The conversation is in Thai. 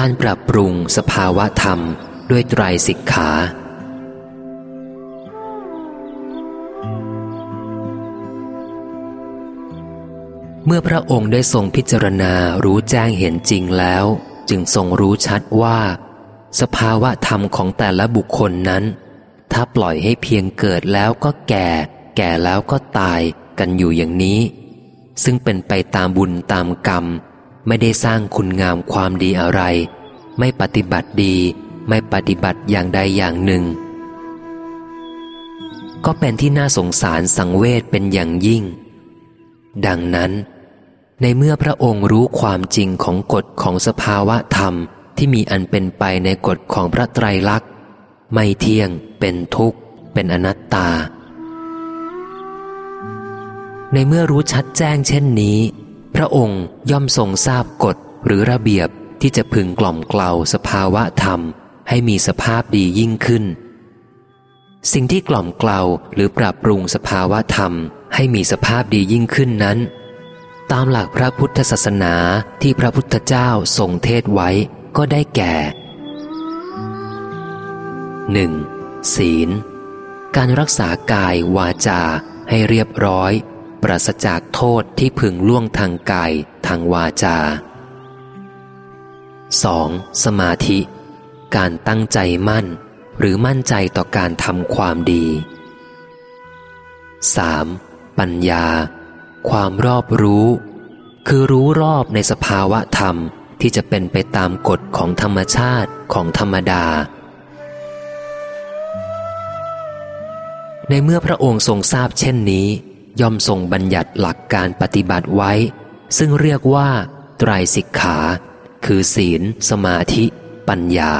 การปรับปรุงสภาวะธรรมด้วยไตรสิกขา เมื่อพระองค์ได้ทรงพิจารณารู้แจ้งเห็นจริงแล้ว จึงทรงรู้ชัดว่า สภาวะธรรมของแต่ละบุคคลนั้น ถ้าปล่อยให้เพียงเกิดแล้วก็แก่ แก่แล้วก็ตายกันอยู่อย่างนี้ ซึ่งเป็นไปตามบุญตามกรรม ไม่ได้สร้างคุณงามความดีอะไร ไม่ปฏิบัติดี ไม่ปฏิบัติอย่างใดอย่างหนึ่ง ก็เป็นที่น่าสงสารสังเวชเป็นอย่างยิ่ง ดังนั้น ในเมื่อพระองค์รู้ความจริงของกฎของสภาวะธรรมที่มีอันเป็นไปในกฎของพระไตรลักษณ์ ไม่เที่ยง เป็นทุกข์ เป็นอนัตตา ในเมื่อรู้ชัดแจ้งเช่นนี้ พระองค์ย่อมทรงทราบกฎหรือระเบียบที่จะพึงกล่อมเกลาสภาวะธรรม ให้มีสภาพดียิ่งขึ้น สิ่งที่กล่อมเกลาหรือปรับปรุงสภาวะธรรม ให้มีสภาพดียิ่งขึ้นนั้น ตามหลักพระพุทธศาสนาที่พระพุทธเจ้าทรงเทศไว้ก็ได้แก่ 1. ศีล การรักษากายวาจาให้เรียบร้อย ปราศจากโทษที่พึงล่วงทางกายทางวาจา 2. สมาธิ การตั้งใจมั่น หรือมั่นใจต่อการทำความดี 3. ปัญญา ความรอบรู้ คือรู้รอบในสภาวะธรรมที่จะเป็นไปตามกฎของธรรมชาติของธรรมดา ในเมื่อพระองค์ทรงทราบเช่นนี้ ย่อมทรงบัญญัติหลักการปฏิบัติไว้ ซึ่งเรียกว่า ไตรสิกขา คือศีล สมาธิ ปัญญา